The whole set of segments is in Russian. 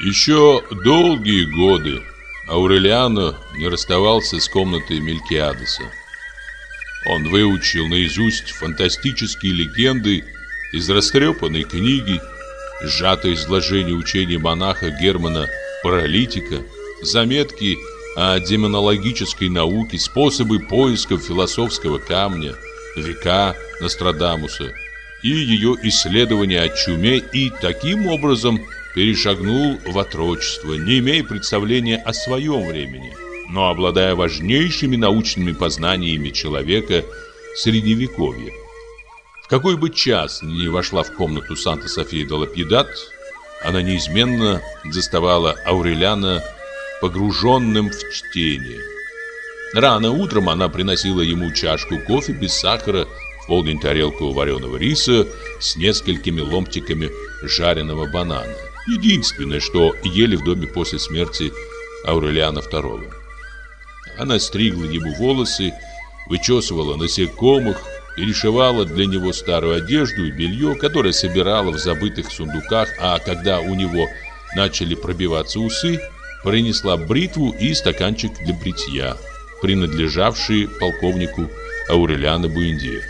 Еще долгие годы Аурелиано не расставался с комнатой Мелькиадеса. Он выучил наизусть фантастические легенды из растрепанной книги, сжатое изложение учения монаха Германа Паралитика, заметки о демонологической науке, способы поиска философского камня, века Нострадамуса и ее исследования о чуме и таким образом перешагнул в отрочество, не имея представления о своем времени, но обладая важнейшими научными познаниями человека Средневековья. В какой бы час ни вошла в комнату Санта-София де она неизменно заставала Ауреляна погруженным в чтение. Рано утром она приносила ему чашку кофе без сахара, полдень тарелку вареного риса с несколькими ломтиками жареного банана. Единственное, что ели в доме после смерти Аурелиана II. Она стригла ему волосы, вычесывала насекомых, перешивала для него старую одежду и белье, которое собирала в забытых сундуках, а когда у него начали пробиваться усы, принесла бритву и стаканчик для бритья, принадлежавший полковнику Аурелиано Буэнди.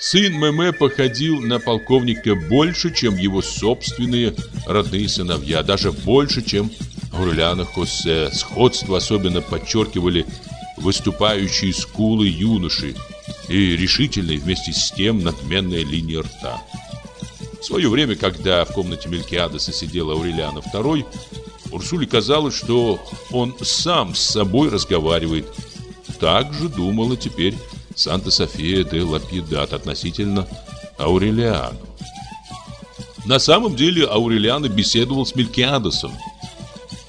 Сын Меме походил на полковника больше, чем его собственные родные сыновья, даже больше, чем Аурелиано Хосе. Сходство особенно подчеркивали выступающие скулы юноши и решительные вместе с тем надменная линия рта. В свое время, когда в комнате Мелькиадеса сидел Аурелиано II, Урсуле казалось, что он сам с собой разговаривает. Так же думала теперь Санта-София де Лапидат относительно Аурелиану. На самом деле Аурелиано беседовал с Мелькиадесом.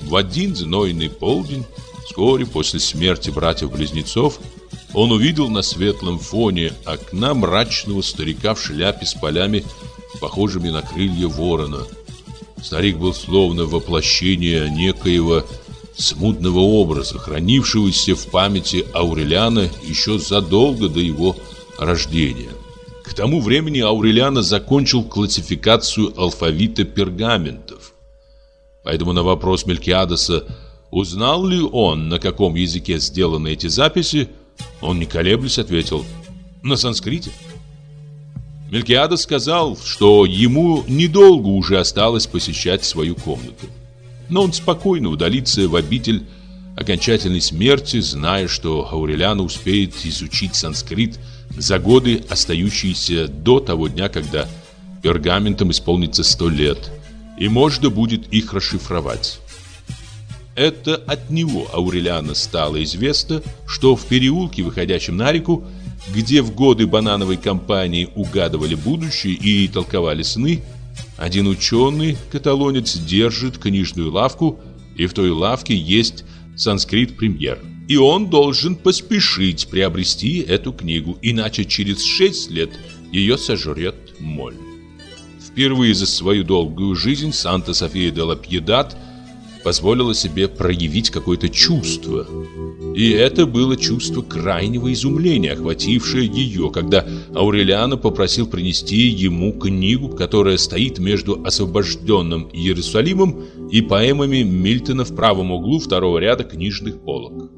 В один знойный полдень, вскоре после смерти братьев-близнецов, он увидел на светлом фоне окна мрачного старика в шляпе с полями, похожими на крылья ворона. Старик был словно воплощение некоего смутного образа, хранившегося в памяти Аурелиана еще задолго до его рождения. К тому времени Аурелиана закончил классификацию алфавита пергаментов. Поэтому на вопрос Мелькиадеса, узнал ли он, на каком языке сделаны эти записи, он, не колеблясь, ответил «На санскрите». Мелькиада сказал, что ему недолго уже осталось посещать свою комнату. Но он спокойно удалится в обитель окончательной смерти, зная, что Аурелиана успеет изучить санскрит за годы, остающиеся до того дня, когда пергаментам исполнится сто лет, и можно будет их расшифровать. Это от него Аурелиана стало известно, что в переулке, выходящем на реку, где в годы банановой кампании угадывали будущее и толковали сны, один ученый, каталонец, держит книжную лавку, и в той лавке есть санскрит-премьер. И он должен поспешить приобрести эту книгу, иначе через шесть лет ее сожрет моль. Впервые за свою долгую жизнь Санта-София де ла Пьедат – позволила себе проявить какое-то чувство. И это было чувство крайнего изумления, охватившее ее, когда Аурелиано попросил принести ему книгу, которая стоит между освобожденным Иерусалимом и поэмами Мильтона в правом углу второго ряда книжных полок.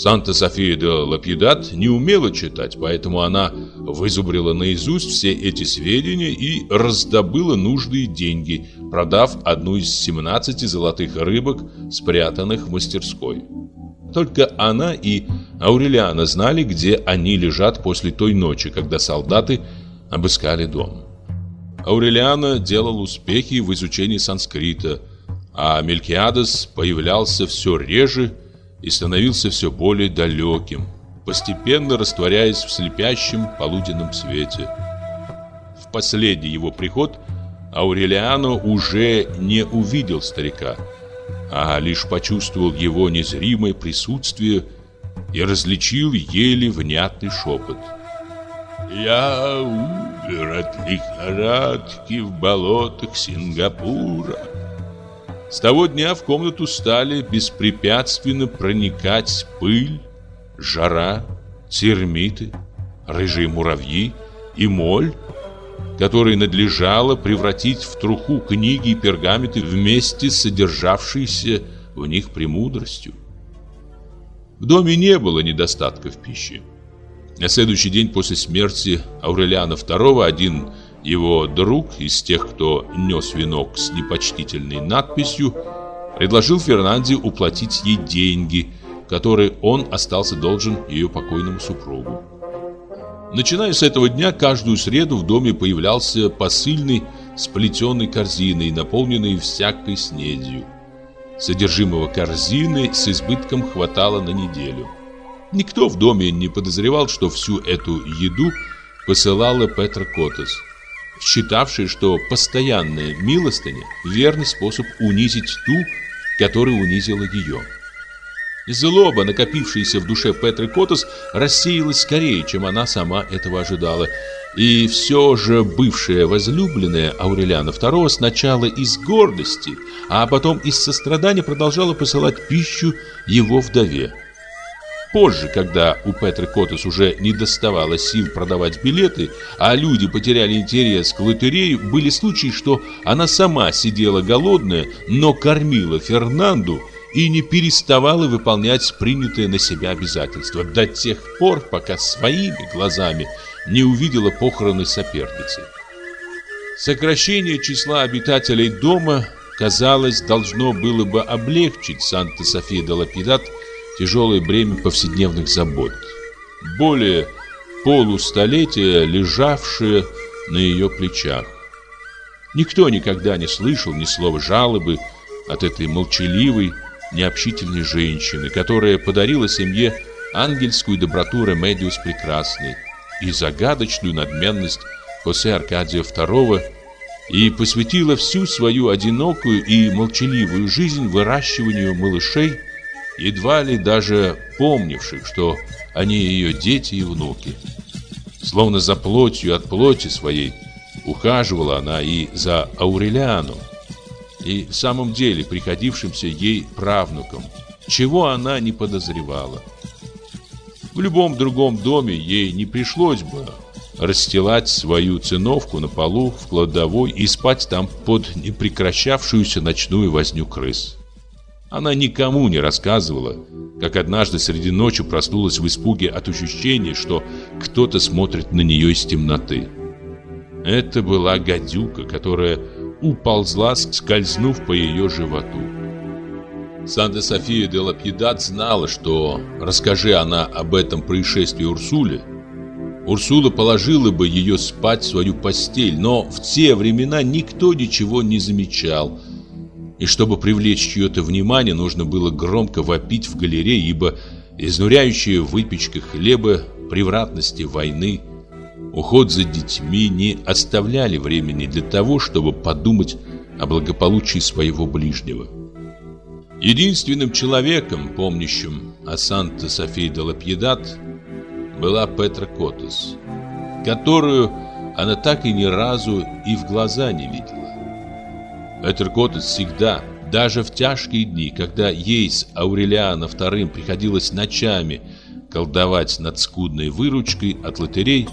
Санта-София де Лапидат не умела читать, поэтому она вызубрила наизусть все эти сведения и раздобыла нужные деньги, продав одну из 17 золотых рыбок, спрятанных в мастерской. Только она и Аурелиана знали, где они лежат после той ночи, когда солдаты обыскали дом. Аурелиана делал успехи в изучении санскрита, а Мелькиадес появлялся все реже и становился все более далеким, постепенно растворяясь в слепящем полуденном свете. В последний его приход Аурелиано уже не увидел старика, а лишь почувствовал его незримое присутствие и различил еле внятный шепот. «Я умер от лихорадки в болотах Сингапура». С того дня в комнату стали беспрепятственно проникать пыль, жара, термиты, рыжие муравьи и моль. которые надлежало превратить в труху книги и пергаменты вместе с содержавшейся в них премудростью. В доме не было недостатка в пище. На следующий день после смерти Аурелиана II один его друг из тех, кто нес венок с непочтительной надписью, предложил Фернанде уплатить ей деньги, которые он остался должен ее покойному супругу. Начиная с этого дня, каждую среду в доме появлялся посыльный с плетеной корзиной, наполненной всякой снедью. Содержимого корзины с избытком хватало на неделю. Никто в доме не подозревал, что всю эту еду посылала Петра Котес, считавший, что постоянная милостыня – верный способ унизить ту, которая унизила ее. Злоба, накопившаяся в душе Петры Котос, рассеялась скорее, чем она сама этого ожидала. И все же бывшая возлюбленная Аурелиана II сначала из гордости, а потом из сострадания продолжала посылать пищу его вдове. Позже, когда у Петры Котос уже не доставало сил продавать билеты, а люди потеряли интерес к лотерее, были случаи, что она сама сидела голодная, но кормила Фернанду и не переставала выполнять принятые на себя обязательства до тех пор, пока своими глазами не увидела похороны соперницы. Сокращение числа обитателей дома, казалось, должно было бы облегчить Санта-София-де-Лапидат тяжелое бремя повседневных забот. Более полустолетия, лежавшее на ее плечах. Никто никогда не слышал ни слова жалобы от этой молчаливой, необщительной женщины, которая подарила семье ангельскую доброту Ремедиос Прекрасной и загадочную надменность Хосе Аркадия II и посвятила всю свою одинокую и молчаливую жизнь выращиванию малышей едва ли даже помнивших, что они ее дети и внуки. Словно за плотью от плоти своей ухаживала она и за Аурелиано, и в самом деле приходившимся ей правнуком, чего она не подозревала. В любом другом доме ей не пришлось бы расстилать свою циновку на полу в кладовой и спать там под непрекращавшуюся ночную возню крыс. Она никому не рассказывала, как однажды среди ночи проснулась в испуге от ощущения, что кто-то смотрит на нее из темноты. Это была гадюка, которая уползла, скользнув по ее животу. Санта-София де Лапьедат знала, что, расскажи она об этом происшествии Урсуле, Урсула положила бы ее спать в свою постель, но в те времена никто ничего не замечал – и чтобы привлечь чье-то внимание, нужно было громко вопить в галерее, ибо изнуряющая выпечка хлеба, превратности войны, уход за детьми не оставляли времени для того, чтобы подумать о благополучии своего ближнего. Единственным человеком, помнящим о Санта-Софии де Лапьедат, была Петра Котес, которую она так и ни разу и в глаза не видела. Этеркотес всегда, даже в тяжкие дни, когда ей с Аурелиана II приходилось ночами колдовать над скудной выручкой от лотерей,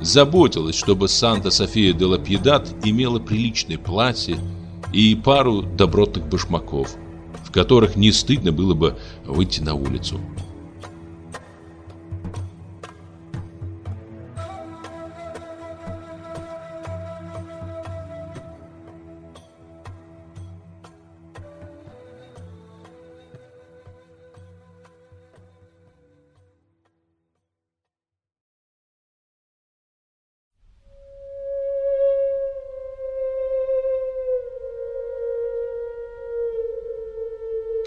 заботилась, чтобы Санта-София де Лапьедат имела приличное платье и пару добротных башмаков, в которых не стыдно было бы выйти на улицу.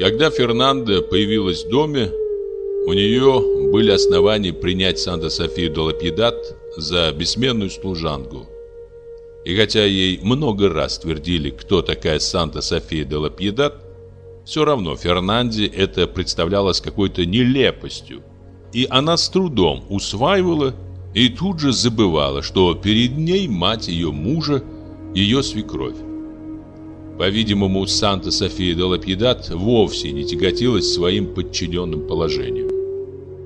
Когда Фернанда появилась в доме, у нее были основания принять Санта-Софию Долапьедат за бессменную служанку. И хотя ей много раз твердили, кто такая Санта-София де все равно Фернанде это представлялось какой-то нелепостью. И она с трудом усваивала и тут же забывала, что перед ней мать ее мужа, ее свекровь. По-видимому, Санта-София де Лапьедат вовсе не тяготилась своим подчиненным положением.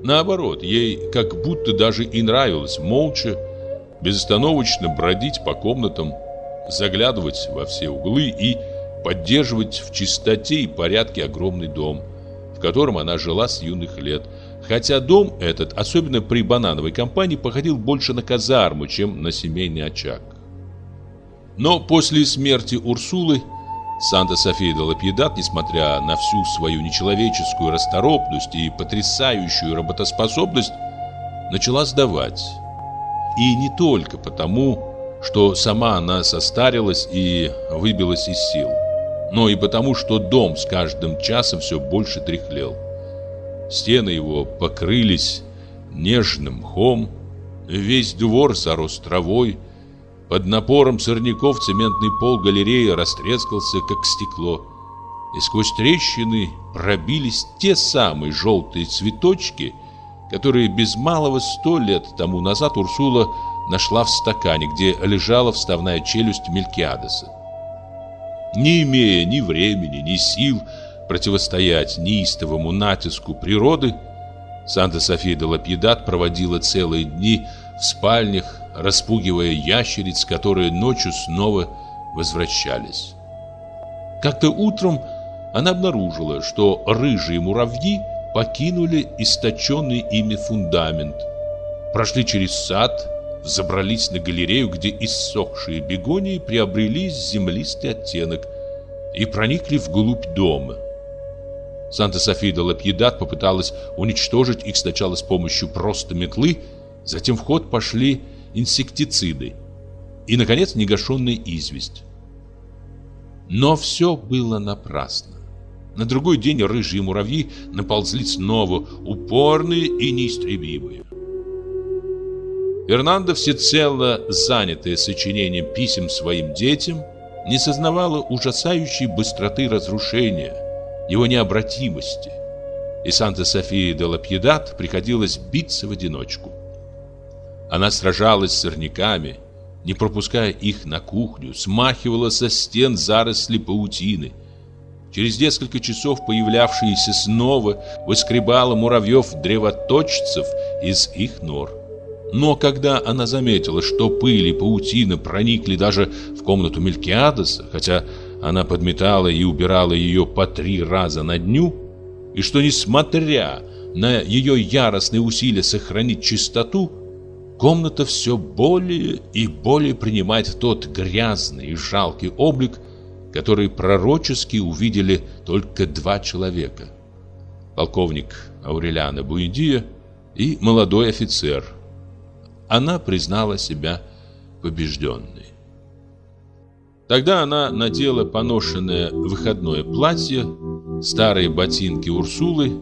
Наоборот, ей как будто даже и нравилось молча безостановочно бродить по комнатам, заглядывать во все углы и поддерживать в чистоте и порядке огромный дом, в котором она жила с юных лет. Хотя дом этот, особенно при банановой компании, походил больше на казарму, чем на семейный очаг. Но после смерти Урсулы Санта-София де Лапьедат, несмотря на всю свою нечеловеческую расторопность и потрясающую работоспособность, начала сдавать. И не только потому, что сама она состарилась и выбилась из сил, но и потому, что дом с каждым часом все больше тряхлел. Стены его покрылись нежным мхом, весь двор зарос травой, под напором сорняков цементный пол галереи растрескался, как стекло, и сквозь трещины пробились те самые желтые цветочки, которые без малого сто лет тому назад Урсула нашла в стакане, где лежала вставная челюсть Мелькиадеса. Не имея ни времени, ни сил противостоять неистовому натиску природы, Санта-София де Лапьедат проводила целые дни спальнях, распугивая ящериц, которые ночью снова возвращались. Как-то утром она обнаружила, что рыжие муравьи покинули источенный ими фундамент, прошли через сад, забрались на галерею, где иссохшие бегонии приобрели землистый оттенок и проникли вглубь дома. Санта-София де Лапьедат попыталась уничтожить их сначала с помощью просто метлы, затем в ход пошли инсектициды и, наконец, негашенная известь. Но все было напрасно. На другой день рыжие муравьи наползли снова, упорные и неистребимые. Фернандо, всецело занятая сочинением писем своим детям, не сознавала ужасающей быстроты разрушения, его необратимости. И Санта-София де Лапьедат приходилось биться в одиночку. Она сражалась с сорняками, не пропуская их на кухню, смахивала со стен заросли паутины. Через несколько часов появлявшиеся снова выскребала муравьев-древоточцев из их нор. Но когда она заметила, что пыль и паутина проникли даже в комнату Мелькиадеса, хотя она подметала и убирала ее по три раза на дню, и что, несмотря на ее яростные усилия сохранить чистоту, комната все более и более принимает тот грязный и жалкий облик, который пророчески увидели только два человека. Полковник Аурелиана Буэдия и молодой офицер. Она признала себя побежденной. Тогда она надела поношенное выходное платье, старые ботинки Урсулы,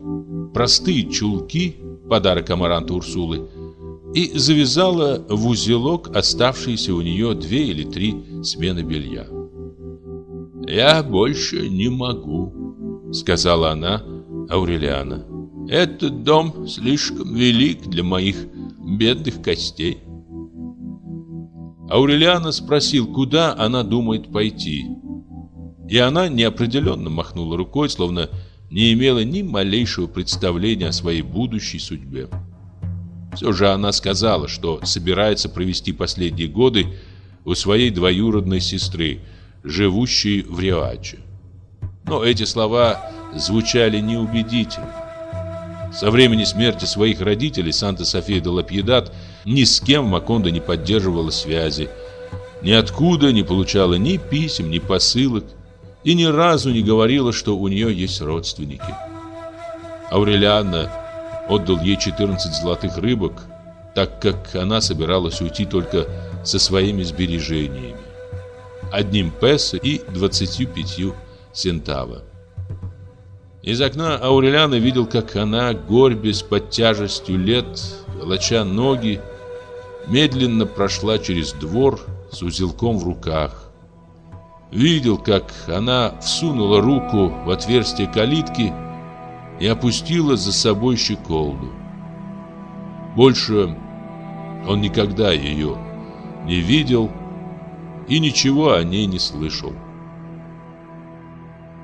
простые чулки, подарок амаранта Урсулы, и завязала в узелок оставшиеся у нее две или три смены белья. «Я больше не могу», — сказала она Аурелиана. «Этот дом слишком велик для моих бедных костей». Аурелиана спросил, куда она думает пойти. И она неопределенно махнула рукой, словно не имела ни малейшего представления о своей будущей судьбе. Все же она сказала, что собирается провести последние годы у своей двоюродной сестры, живущей в Риаче. Но эти слова звучали неубедительно. Со времени смерти своих родителей Санта-София де Лапьедат ни с кем в Макондо не поддерживала связи, ниоткуда не получала ни писем, ни посылок и ни разу не говорила, что у нее есть родственники. Аурелиана отдал ей 14 золотых рыбок, так как она собиралась уйти только со своими сбережениями. Одним песо и 25 сентава. Из окна Аурелиана видел, как она, горбясь под тяжестью лет, волоча ноги, медленно прошла через двор с узелком в руках. Видел, как она всунула руку в отверстие калитки и опустила за собой щеколду. Больше он никогда ее не видел и ничего о ней не слышал.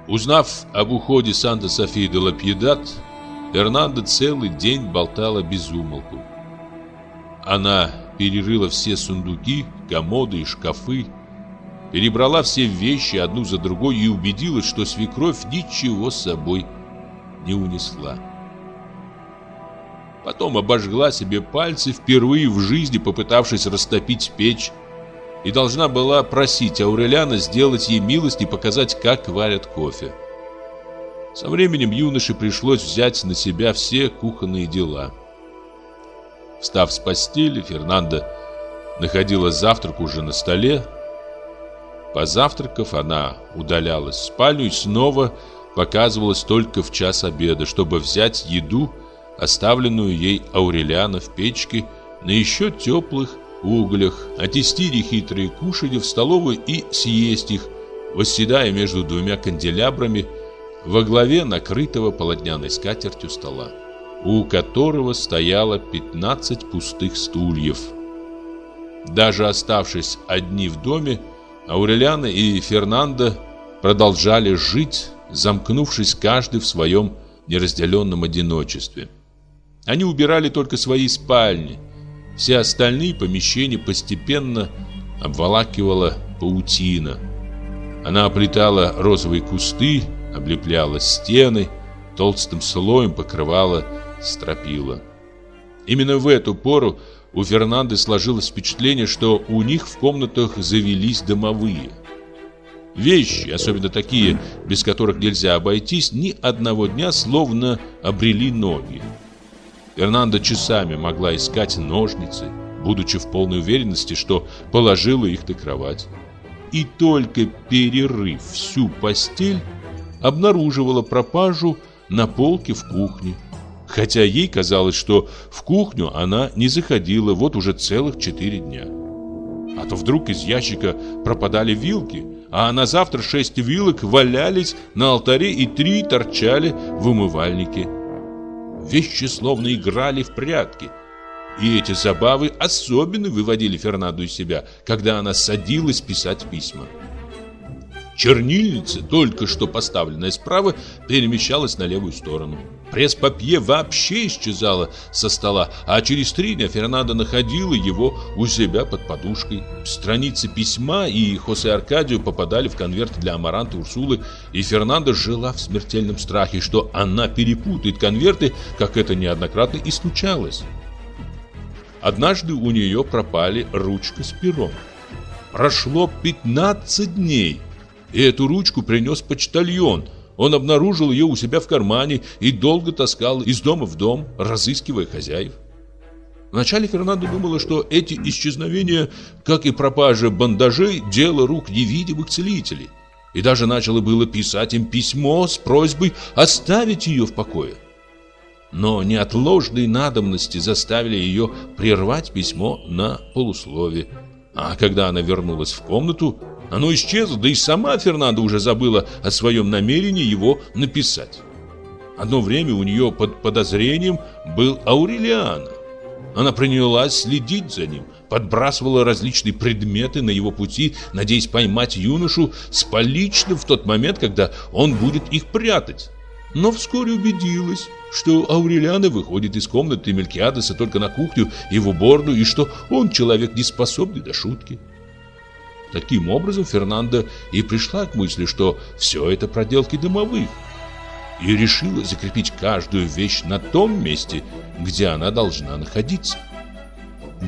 Узнав об уходе Санта-Софии де Лапьедат, Фернандо целый день болтала без умолку. Она перерыла все сундуки, комоды и шкафы, перебрала все вещи одну за другой и убедилась, что свекровь ничего с собой не унесла. Потом обожгла себе пальцы, впервые в жизни попытавшись растопить печь, и должна была просить Аурелиана сделать ей милость и показать, как варят кофе. Со временем юноше пришлось взять на себя все кухонные дела. Встав с постели, Фернанда находила завтрак уже на столе. Позавтракав, она удалялась в спальню и снова показывалась только в час обеда, чтобы взять еду, оставленную ей Аурелиана в печке на еще теплых углях, отнести нехитрые кушанья в столовую и съесть их, восседая между двумя канделябрами во главе накрытого полотняной скатертью стола, у которого стояло 15 пустых стульев. Даже оставшись одни в доме, Аурелиана и Фернандо продолжали жить, замкнувшись каждый в своем неразделенном одиночестве. Они убирали только свои спальни. Все остальные помещения постепенно обволакивала паутина. Она оплетала розовые кусты, облепляла стены, толстым слоем покрывала стропила. Именно в эту пору у Фернанды сложилось впечатление, что у них в комнатах завелись домовые. Вещи, особенно такие, без которых нельзя обойтись, ни одного дня словно обрели ноги. Фернанда часами могла искать ножницы, будучи в полной уверенности, что положила их на кровать. И только перерыв всю постель, обнаруживала пропажу на полке в кухне. Хотя ей казалось, что в кухню она не заходила вот уже целых четыре дня. А то вдруг из ящика пропадали вилки, а на завтра шесть вилок валялись на алтаре и три торчали в умывальнике. Вещи словно играли в прятки. И эти забавы особенно выводили Фернанду из себя, когда она садилась писать письма. Чернильница, только что поставленная справа, перемещалась на левую сторону. Пресс-папье вообще исчезало со стола, а через три дня Фернандо находила его у себя под подушкой. Страницы письма и Хосе Аркадию попадали в конверт для Амаранта Урсулы, и Фернандо жила в смертельном страхе, что она перепутает конверты, как это неоднократно и случалось. Однажды у нее пропали ручка с пером. Прошло 15 дней, и эту ручку принес почтальон. Он обнаружил ее у себя в кармане и долго таскал из дома в дом, разыскивая хозяев. Вначале Фернандо думала, что эти исчезновения, как и пропажа бандажей, дело рук невидимых целителей. И даже начала было писать им письмо с просьбой оставить ее в покое. Но неотложные надобности заставили ее прервать письмо на полуслове. А когда она вернулась в комнату, оно исчезло, да и сама Фернанда уже забыла о своем намерении его написать. Одно время у нее под подозрением был Аурелиана. Она принялась следить за ним, подбрасывала различные предметы на его пути, надеясь поймать юношу с поличным в тот момент, когда он будет их прятать. Но вскоре убедилась, что Аурелиана выходит из комнаты Мелькиадеса только на кухню и в уборную, и что он человек неспособный до шутки. Таким образом, Фернанда и пришла к мысли, что все это проделки домовых. И решила закрепить каждую вещь на том месте, где она должна находиться.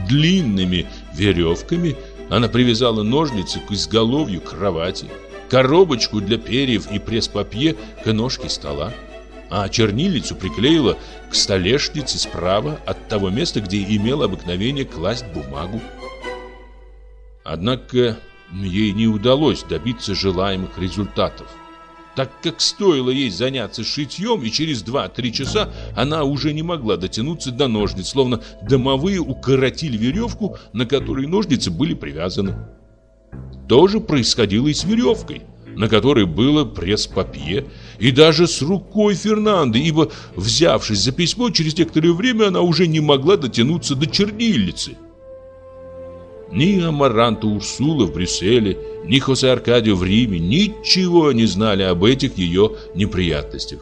Длинными веревками она привязала ножницы к изголовью кровати, коробочку для перьев и пресс-папье к ножке стола, а чернильницу приклеила к столешнице справа от того места, где имела обыкновение класть бумагу. Однако ей не удалось добиться желаемых результатов. Так как стоило ей заняться шитьем, и через 2-3 часа она уже не могла дотянуться до ножниц, словно домовые укоротили веревку, на которой ножницы были привязаны. То же происходило и с веревкой, на которой было пресс-папье, и даже с рукой Фернанды, ибо, взявшись за письмо, через некоторое время она уже не могла дотянуться до чернильницы. Ни Амаранта Урсула в Брюсселе, ни Хосе Аркадио в Риме ничего не знали об этих ее неприятностях.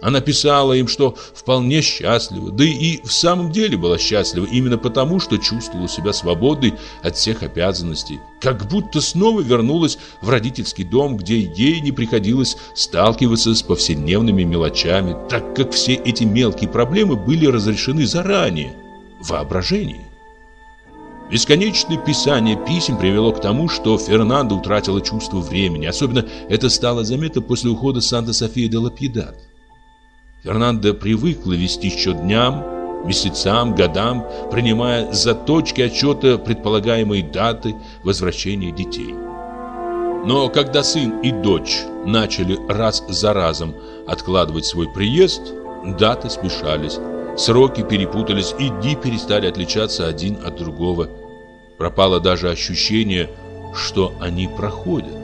Она писала им, что вполне счастлива, да и в самом деле была счастлива именно потому, что чувствовала себя свободной от всех обязанностей, как будто снова вернулась в родительский дом, где ей не приходилось сталкиваться с повседневными мелочами, так как все эти мелкие проблемы были разрешены заранее, в. Бесконечное писание писем привело к тому, что Фернандо утратила чувство времени. Особенно это стало заметно после ухода Санта-София де Лапьедад. Фернандо привыкла вести счет дням, месяцам, годам, принимая за точки отчета предполагаемые даты возвращения детей. Но когда сын и дочь начали раз за разом откладывать свой приезд, даты смешались, сроки перепутались и дни перестали отличаться один от другого. Пропало даже ощущение, что они проходят.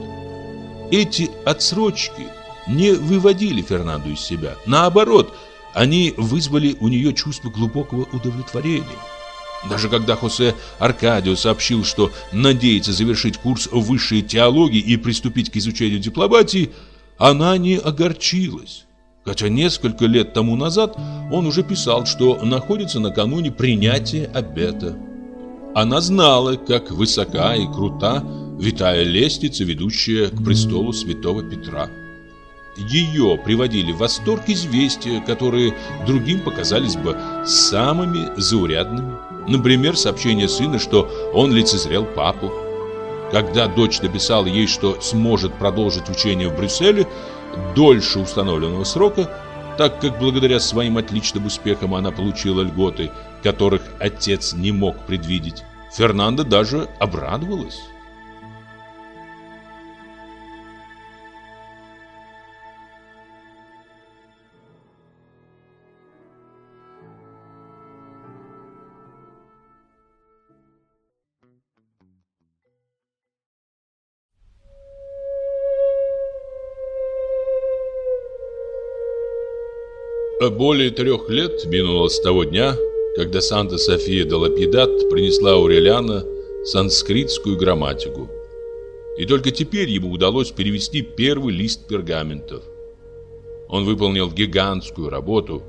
Эти отсрочки – не выводили Фернанду из себя. Наоборот, они вызвали у нее чувство глубокого удовлетворения. Даже когда Хосе Аркадио сообщил, что надеется завершить курс высшей теологии и приступить к изучению дипломатии, она не огорчилась. Хотя несколько лет тому назад он уже писал, что находится накануне принятия обета. Она знала, как высока и крута витая лестница, ведущая к престолу святого Петра. Ее приводили в восторг известия, которые другим показались бы самыми заурядными. Например, сообщение сына, что он лицезрел папу. Когда дочь написала ей, что сможет продолжить учение в Брюсселе дольше установленного срока, так как благодаря своим отличным успехам она получила льготы, которых отец не мог предвидеть, Фернандо даже обрадовалась. Более трех лет минуло с того дня, когда Санта-София де Лапидат принесла Аурелиана санскритскую грамматику. И только теперь ему удалось перевести первый лист пергаментов. Он выполнил гигантскую работу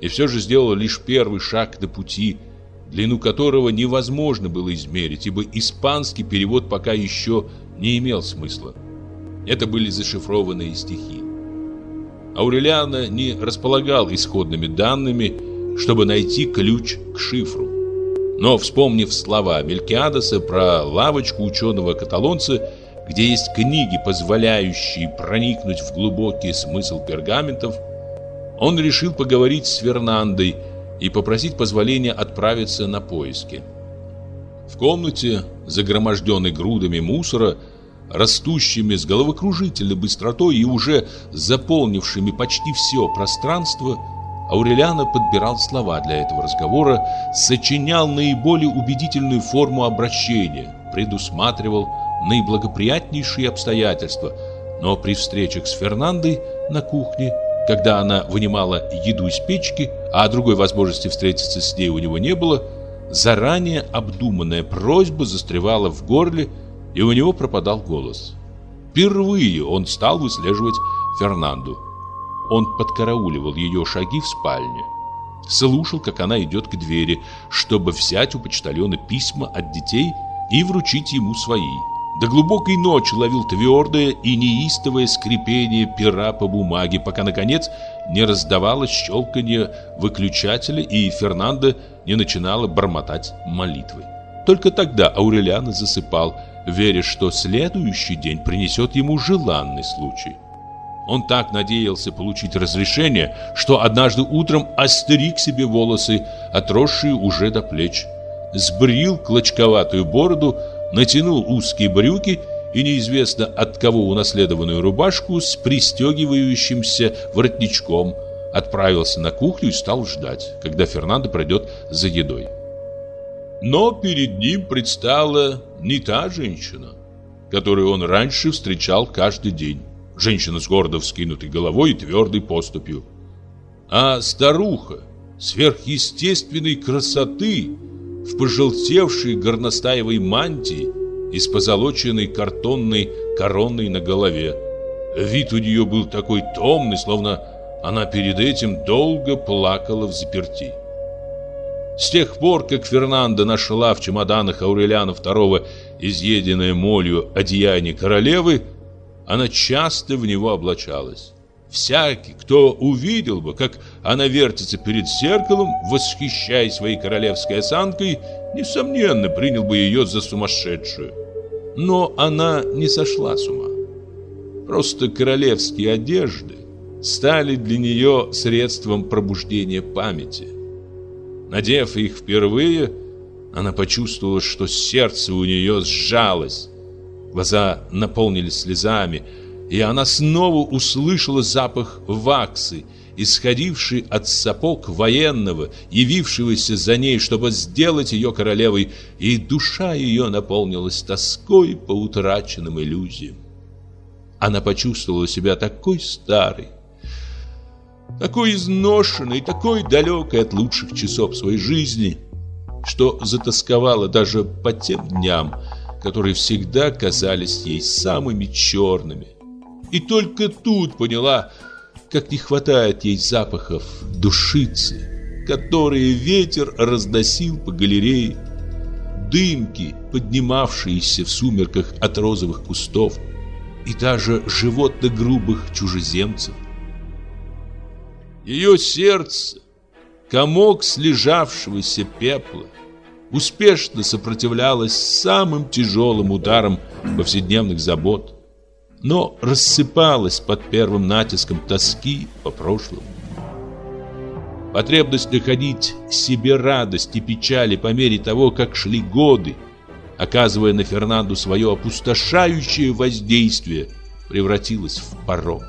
и все же сделал лишь первый шаг до пути, длину которого невозможно было измерить, ибо испанский перевод пока еще не имел смысла. Это были зашифрованные стихи. Аурелиана не располагал исходными данными, чтобы найти ключ к шифру. Но, вспомнив слова Мелькиадеса про лавочку ученого-каталонца, где есть книги, позволяющие проникнуть в глубокий смысл пергаментов, он решил поговорить с Фернандой и попросить позволения отправиться на поиски. В комнате, загроможденной грудами мусора, растущими с головокружительной быстротой и уже заполнившими почти все пространство, Аурелиано подбирал слова для этого разговора, сочинял наиболее убедительную форму обращения, предусматривал наиблагоприятнейшие обстоятельства, но при встречах с Фернандой на кухне, когда она вынимала еду из печки, а другой возможности встретиться с ней у него не было, заранее обдуманная просьба застревала в горле и у него пропадал голос. Впервые он стал выслеживать Фернанду. Он подкарауливал ее шаги в спальне. Слушал, как она идет к двери, чтобы взять у почтальона письма от детей и вручить ему свои. До глубокой ночи ловил твердое и неистовое скрипение пера по бумаге, пока, наконец, не раздавалось щелканье выключателя и Фернандо не начинала бормотать молитвы. Только тогда Аурелиано засыпал, веря, что следующий день принесет ему желанный случай. Он так надеялся получить разрешение, что однажды утром остриг себе волосы, отросшие уже до плеч. Сбрил клочковатую бороду, натянул узкие брюки и неизвестно от кого унаследованную рубашку с пристегивающимся воротничком, отправился на кухню и стал ждать, когда Фернандо пройдет за едой. Но перед ним предстала не та женщина, которую он раньше встречал каждый день. Женщина с гордо вскинутой головой и твердой поступью. А старуха сверхъестественной красоты в пожелтевшей горностаевой мантии и с позолоченной картонной короной на голове. Вид у нее был такой томный, словно она перед этим долго плакала в заперти. С тех пор, как Фернанда нашла в чемоданах Аурелиана II изъеденное молью одеяние королевы, она часто в него облачалась. Всякий, кто увидел бы, как она вертится перед зеркалом, восхищаясь своей королевской осанкой, несомненно, принял бы ее за сумасшедшую. Но она не сошла с ума. Просто королевские одежды стали для нее средством пробуждения памяти. Надев их впервые, она почувствовала, что сердце у нее сжалось, глаза наполнились слезами, и она снова услышала запах ваксы, исходивший от сапог военного, явившегося за ней, чтобы сделать ее королевой, и душа ее наполнилась тоской по утраченным иллюзиям. Она почувствовала себя такой старой, такой изношенной, такой далекой от лучших часов своей жизни, что затасковала даже по тем дням, которые всегда казались ей самыми черными. И только тут поняла, как не хватает ей запахов душицы, которые ветер разносил по галерее, дымки, поднимавшиеся в сумерках от розовых кустов, и даже животно-грубых чужеземцев. Ее сердце, комок слежавшегося пепла, успешно сопротивлялось самым тяжелым ударам повседневных забот но рассыпалась под первым натиском тоски по прошлому. Потребность находить себе радость и печали по мере того, как шли годы, оказывая на Фернанду свое опустошающее воздействие, превратилась в порог.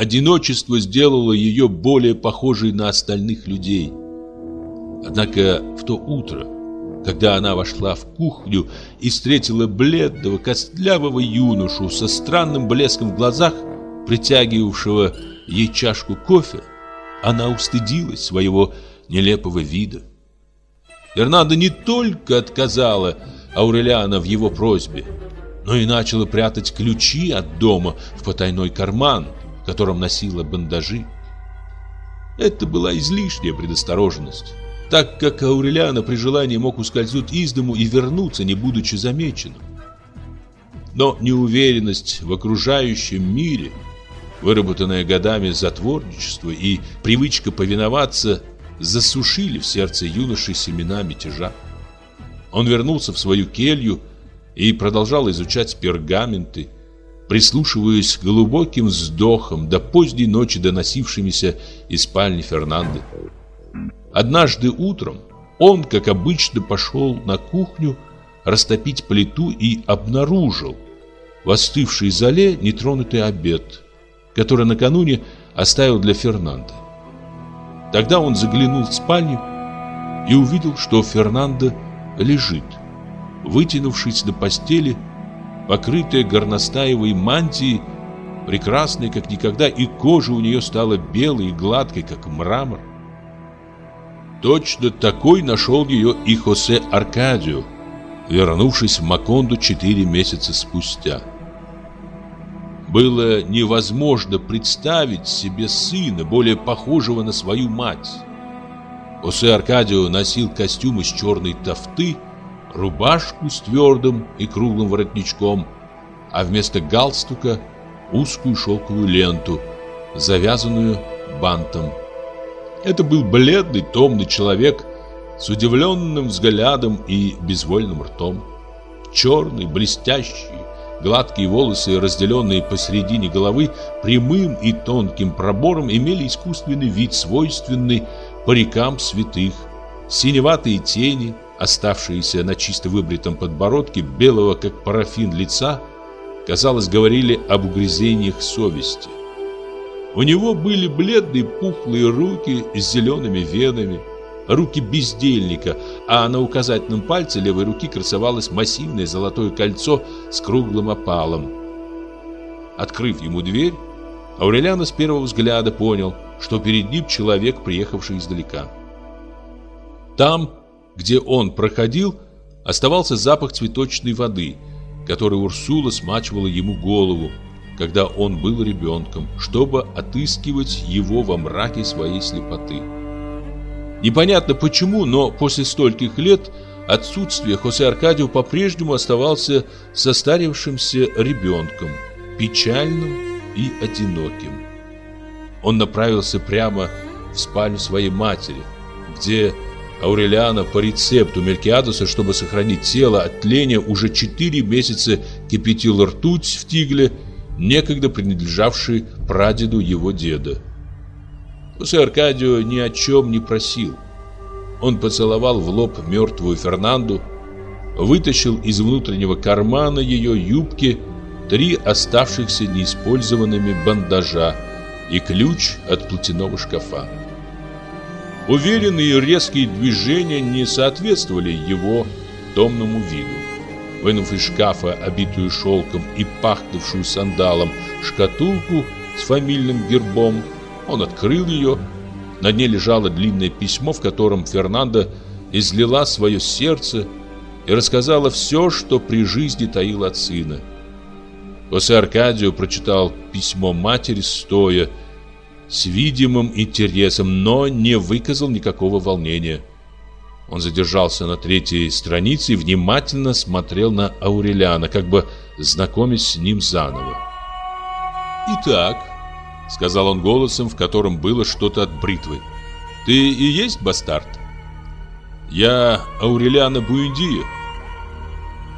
Одиночество сделало ее более похожей на остальных людей. Однако в то утро когда она вошла в кухню и встретила бледного, костлявого юношу со странным блеском в глазах, притягивавшего ей чашку кофе, она устыдилась своего нелепого вида. Фернандо не только отказала Аурелиана в его просьбе, но и начала прятать ключи от дома в потайной карман, в котором носила бандажи. Это была излишняя предосторожность так как Аурелиана при желании мог ускользнуть из дому и вернуться, не будучи замеченным. Но неуверенность в окружающем мире, выработанная годами затворничества и привычка повиноваться, засушили в сердце юноши семена мятежа. Он вернулся в свою келью и продолжал изучать пергаменты, прислушиваясь глубоким вздохам до поздней ночи доносившимися из спальни Фернанды. Однажды утром он, как обычно, пошел на кухню растопить плиту и обнаружил в остывшей зале нетронутый обед, который накануне оставил для Фернанды. Тогда он заглянул в спальню и увидел, что Фернанда лежит, вытянувшись на постели, покрытая горностаевой мантией, прекрасной как никогда, и кожа у нее стала белой и гладкой, как мрамор. Точно такой нашел ее и Хосе Аркадио, вернувшись в Маконду четыре месяца спустя. Было невозможно представить себе сына, более похожего на свою мать. Хосе Аркадио носил костюм из черной тофты, рубашку с твердым и круглым воротничком, а вместо галстука узкую шелковую ленту, завязанную бантом. Это был бледный, томный человек с удивленным взглядом и безвольным ртом. Черный, блестящий, гладкие волосы, разделенные посередине головы, прямым и тонким пробором имели искусственный вид, свойственный парикам святых. Синеватые тени, оставшиеся на чисто выбритом подбородке, белого как парафин лица, казалось, говорили об угрызениях совести. У него были бледные пухлые руки с зелеными венами, руки бездельника, а на указательном пальце левой руки красовалось массивное золотое кольцо с круглым опалом. Открыв ему дверь, Аурелиано с первого взгляда понял, что перед ним человек, приехавший издалека. Там, где он проходил, оставался запах цветочной воды, который Урсула смачивала ему голову, когда он был ребенком, чтобы отыскивать его во мраке своей слепоты. Непонятно почему, но после стольких лет отсутствия Хосе Аркадио по-прежнему оставался состарившимся ребенком, печальным и одиноким. Он направился прямо в спальню своей матери, где Аурелиана по рецепту Мелькиадуса, чтобы сохранить тело от тления, уже четыре месяца кипятил ртуть в тигле, некогда принадлежавший прадеду его деда. Хосе Аркадио ни о чем не просил. Он поцеловал в лоб мертвую Фернанду, вытащил из внутреннего кармана ее юбки три оставшихся неиспользованными бандажа и ключ от платяного шкафа. Уверенные и резкие движения не соответствовали его томному виду. Вынув из шкафа обитую шелком и пахнувшую сандалом шкатулку с фамильным гербом, он открыл ее. На дне лежало длинное письмо, в котором Фернандо излила свое сердце и рассказала все, что при жизни таил от сына. Хосе Аркадио прочитал письмо матери стоя с видимым интересом, но не выказал никакого волнения. Он задержался на третьей странице и внимательно смотрел на Аурелиана, как бы знакомясь с ним заново. «Итак», — сказал он голосом, в котором было что-то от бритвы, — «ты и есть бастард?» «Я Аурелиана Буэндия».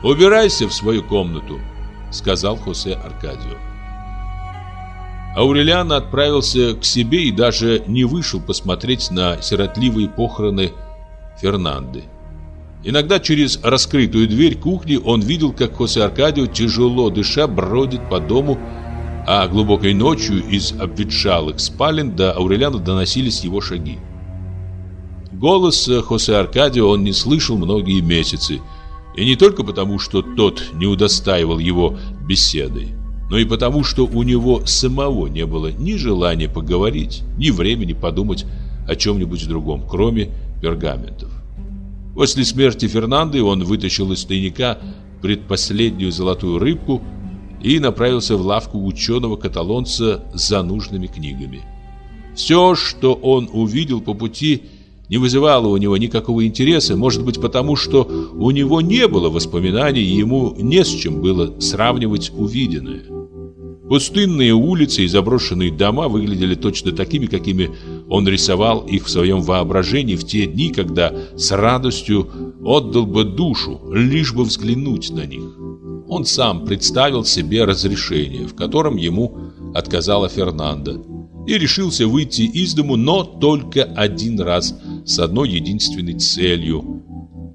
«Убирайся в свою комнату», — сказал Хосе Аркадио. Аурелиан отправился к себе и даже не вышел посмотреть на сиротливые похороны Фернанды. Иногда через раскрытую дверь кухни он видел, как Хосе Аркадио, тяжело дыша, бродит по дому, а глубокой ночью из обветшалых спален до Аурелиана доносились его шаги. Голос Хосе Аркадио он не слышал многие месяцы, и не только потому, что тот не удостаивал его беседой но и потому, что у него самого не было ни желания поговорить, ни времени подумать о чем-нибудь другом, кроме пергаментов. После смерти Фернанды он вытащил из тайника предпоследнюю золотую рыбку и направился в лавку ученого-каталонца за нужными книгами. Все, что он увидел по пути, не вызывало у него никакого интереса, может быть потому, что у него не было воспоминаний и ему не с чем было сравнивать увиденное. Пустынные улицы и заброшенные дома выглядели точно такими, какими он рисовал их в своем воображении в те дни, когда с радостью отдал бы душу, лишь бы взглянуть на них. Он сам представил себе разрешение, в котором ему отказала Фернанда, и решился выйти из дому, но только один раз, с одной единственной целью,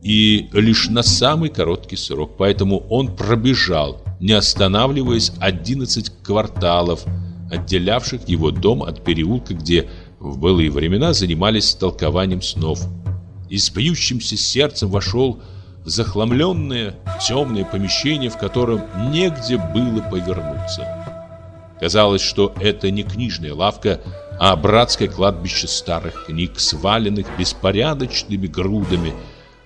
и лишь на самый короткий срок. Поэтому он пробежал не останавливаясь 11 кварталов, отделявших его дом от переулка, где в былые времена занимались толкованием снов. И с бьющимся сердцем вошел в захламленное темное помещение, в котором негде было повернуться. Казалось, что это не книжная лавка, а братское кладбище старых книг, сваленных беспорядочными грудами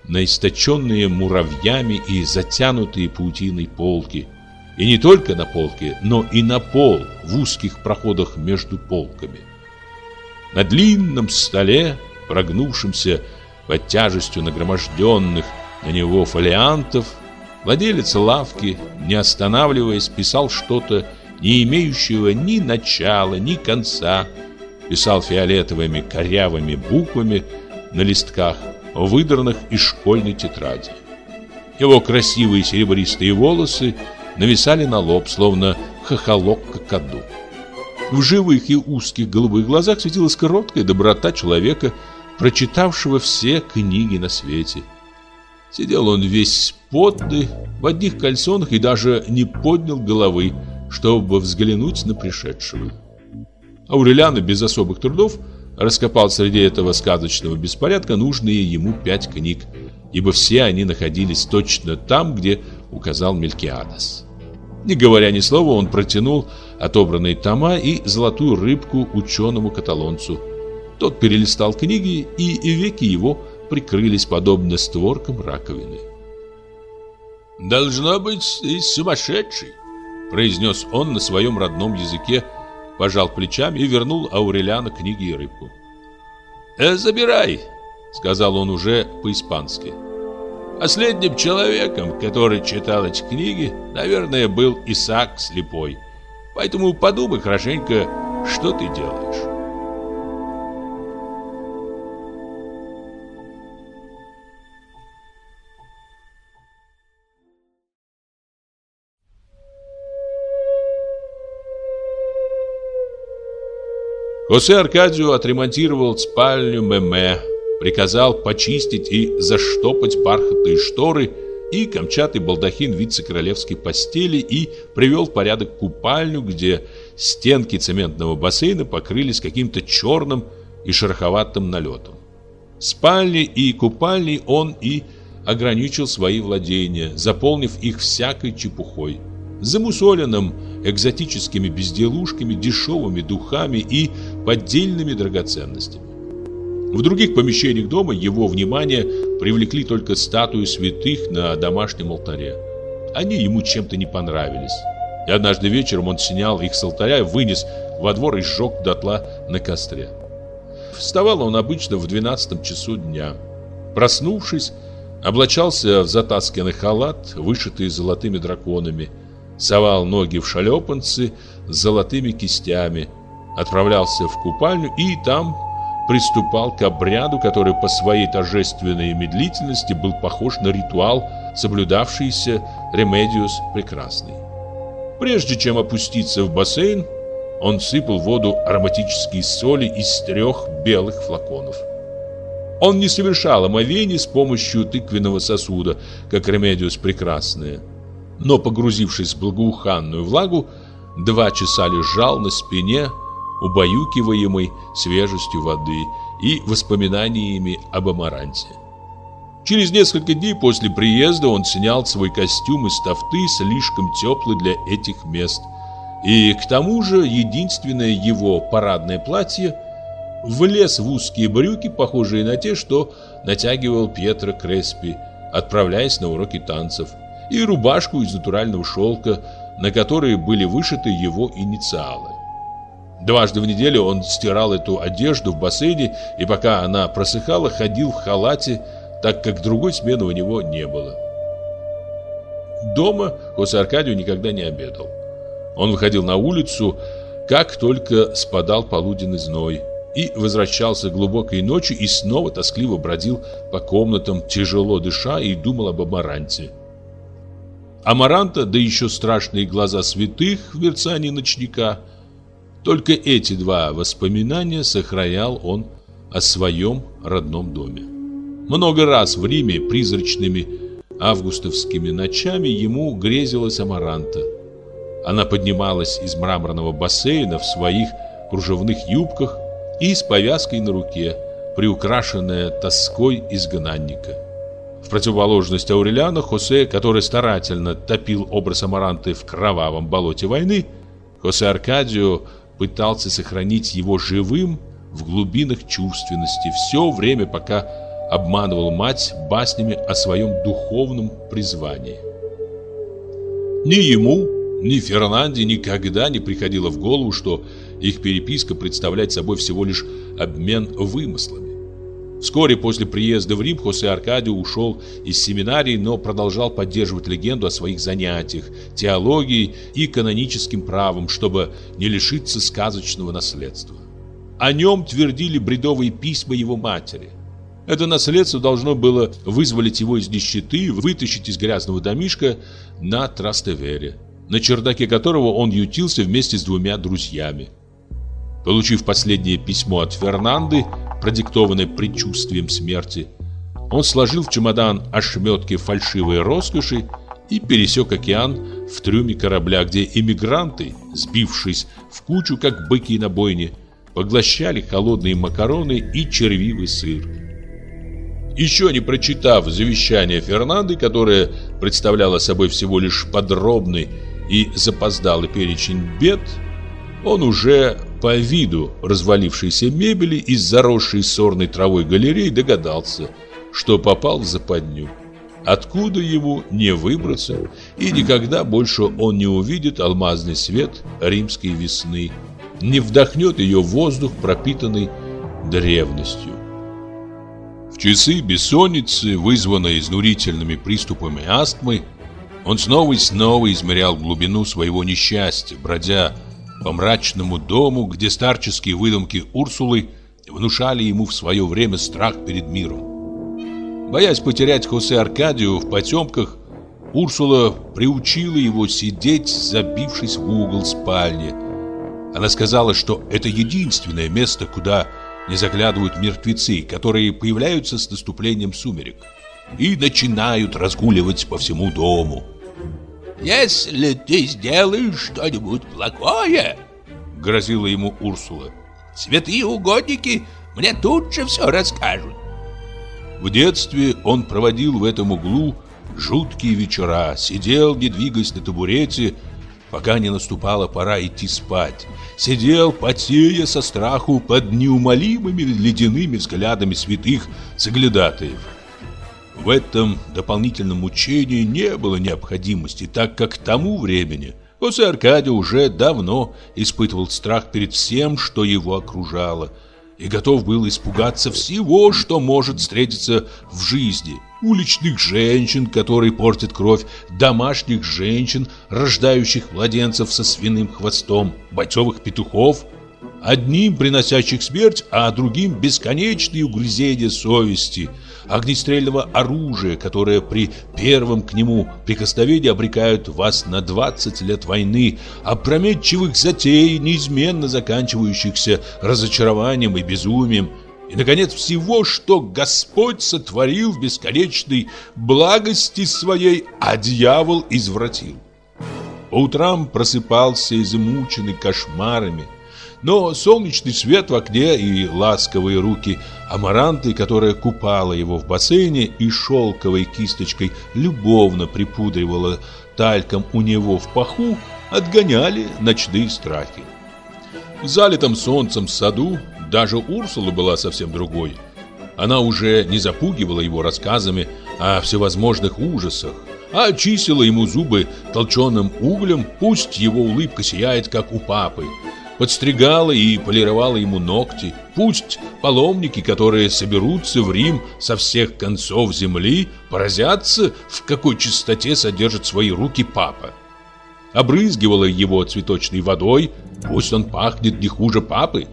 на источенные муравьями и затянутые паутиной полки – и не только на полке, но и на пол в узких проходах между полками. На длинном столе, прогнувшемся под тяжестью нагроможденных на него фолиантов, владелец лавки, не останавливаясь, писал что-то, не имеющего ни начала, ни конца, писал фиолетовыми корявыми буквами на листках, выдранных из школьной тетради. Его красивые серебристые волосы нависали на лоб, словно хохолок кокоду. В живых и узких голубых глазах светилась короткая доброта человека, прочитавшего все книги на свете. Сидел он весь потный, в одних кальсонах и даже не поднял головы, чтобы взглянуть на пришедшего. Аурелиана без особых трудов раскопал среди этого сказочного беспорядка нужные ему пять книг, ибо все они находились точно там, где указал Мелькиадес. Не говоря ни слова, он протянул отобранные тома и золотую рыбку ученому-каталонцу. Тот перелистал книги, и веки его прикрылись подобно створкам раковины. «Должно быть, и сумасшедший», — произнес он на своем родном языке, пожал плечами и вернул Аурелиана книги и рыбку. «Э, «Забирай», — сказал он уже по-испански. Последним человеком, который читал эти книги, наверное, был Исаак Слепой. Поэтому подумай хорошенько, что ты делаешь. Хосе Аркадию отремонтировал спальню Меме, приказал почистить и заштопать бархатные шторы и камчатый балдахин вице-королевской постели и привел в порядок купальню, где стенки цементного бассейна покрылись каким-то черным и шероховатым налетом. Спальни и купальни он и ограничил свои владения, заполнив их всякой чепухой – замусоленным экзотическими безделушками, дешевыми духами и поддельными драгоценностями. В других помещениях дома его внимание привлекли только статуи святых на домашнем алтаре. Они ему чем-то не понравились. И однажды вечером он снял их с алтаря, вынес во двор и сжег дотла на костре. Вставал он обычно в 12 часу дня. Проснувшись, облачался в затасканный халат, вышитый золотыми драконами – совал ноги в шлепанцы с золотыми кистями, отправлялся в купальню и там приступал к обряду, который по своей торжественной медлительности был похож на ритуал, соблюдавшийся Ремедиос Прекрасной. Прежде чем опуститься в бассейн, он сыпал в воду ароматические соли из трех белых флаконов. Он не совершал омовений с помощью тыквенного сосуда, как Ремедиос Прекрасная – но, погрузившись в благоуханную влагу, два часа лежал на спине, убаюкиваемый свежестью воды и воспоминаниями об Амаранте. Через несколько дней после приезда он снял свой костюм из тафты, слишком теплый для этих мест. И к тому же единственное его парадное платье влез в узкие брюки, похожие на те, что натягивал Пьетро Креспи, отправляясь на уроки танцев – и рубашку из натурального шелка, на которой были вышиты его инициалы. Дважды в неделю он стирал эту одежду в бассейне и пока она просыхала, ходил в халате, так как другой смены у него не было. Дома Хосе Аркадию никогда не обедал. Он выходил на улицу, как только спадал полуденный зной, и возвращался глубокой ночью и снова тоскливо бродил по комнатам, тяжело дыша и думал об Амаранте. Амаранта, да еще страшные глаза святых в мерцании ночника. Только эти два воспоминания сохранял он о своем родном доме. Много раз в Риме призрачными августовскими ночами ему грезилась Амаранта. Она поднималась из мраморного бассейна в своих кружевных юбках и с повязкой на руке, приукрашенная тоской изгнанника. В противоположность Аурелиану, Хосе, который старательно топил образ Амаранты в кровавом болоте войны, Хосе Аркадио пытался сохранить его живым в глубинах чувственности все время, пока обманывал мать баснями о своем духовном призвании. Ни ему, ни Фернанде никогда не приходило в голову, что их переписка представляет собой всего лишь обмен вымыслами. Вскоре после приезда в Рим Хосе Аркадио ушел из семинарии, но продолжал поддерживать легенду о своих занятиях, теологией и каноническим правом, чтобы не лишиться сказочного наследства. О нем твердили бредовые письма его матери. Это наследство должно было вызволить его из нищеты, вытащить из грязного домишка на Трастевере, на чердаке которого он ютился вместе с двумя друзьями. Получив последнее письмо от Фернанды, продиктованное предчувствием смерти, он сложил в чемодан ошметки фальшивой роскоши и пересек океан в трюме корабля, где эмигранты, сбившись в кучу, как быки на бойне, поглощали холодные макароны и червивый сыр. Еще не прочитав завещание Фернанды, которое представляло собой всего лишь подробный и запоздалый перечень бед, он уже по виду развалившейся мебели и заросшей сорной травой галереи догадался, что попал в западню. откуда ему не выбраться, и никогда больше он не увидит алмазный свет римской весны, не вдохнет ее воздух, пропитанный древностью. В часы бессонницы, вызванной изнурительными приступами астмы, он снова и снова измерял глубину своего несчастья, бродя по мрачному дому, где старческие выдумки Урсулы внушали ему в свое время страх перед миром. Боясь потерять Хосе Аркадию в потемках, Урсула приучила его сидеть, забившись в угол спальни. Она сказала, что это единственное место, куда не заглядывают мертвецы, которые появляются с наступлением сумерек и начинают разгуливать по всему дому. «Если ты сделаешь что-нибудь плохое, — грозила ему Урсула, — святые угодники мне тут же все расскажут». В детстве он проводил в этом углу жуткие вечера, сидел, не двигаясь на табурете, пока не наступала пора идти спать. Сидел, потея со страху под неумолимыми ледяными взглядами святых соглядатаев. В этом дополнительном мучении не было необходимости, так как к тому времени Хосе Аркадий уже давно испытывал страх перед всем, что его окружало, и готов был испугаться всего, что может встретиться в жизни. Уличных женщин, которые портят кровь, домашних женщин, рождающих младенцев со свиным хвостом, бойцовых петухов – Одним приносящих смерть, а другим бесконечные угрызения совести, огнестрельного оружия, которое при первом к нему прикосновении обрекают вас на 20 лет войны, опрометчивых затей, неизменно заканчивающихся разочарованием и безумием, и, наконец, всего, что Господь сотворил в бесконечной благости своей, а дьявол извратил. По утрам просыпался измученный кошмарами, но солнечный свет в окне и ласковые руки Амаранты, которая купала его в бассейне и шелковой кисточкой любовно припудривала тальком у него в паху, отгоняли ночные страхи. В залитом солнцем саду даже Урсула была совсем другой. Она уже не запугивала его рассказами о всевозможных ужасах, а чистила ему зубы толченым углем, пусть его улыбка сияет, как у папы, подстригала и полировала ему ногти. Пусть паломники, которые соберутся в Рим со всех концов земли, поразятся, в какой чистоте содержит свои руки папа. Обрызгивала его цветочной водой, пусть он пахнет не хуже папы.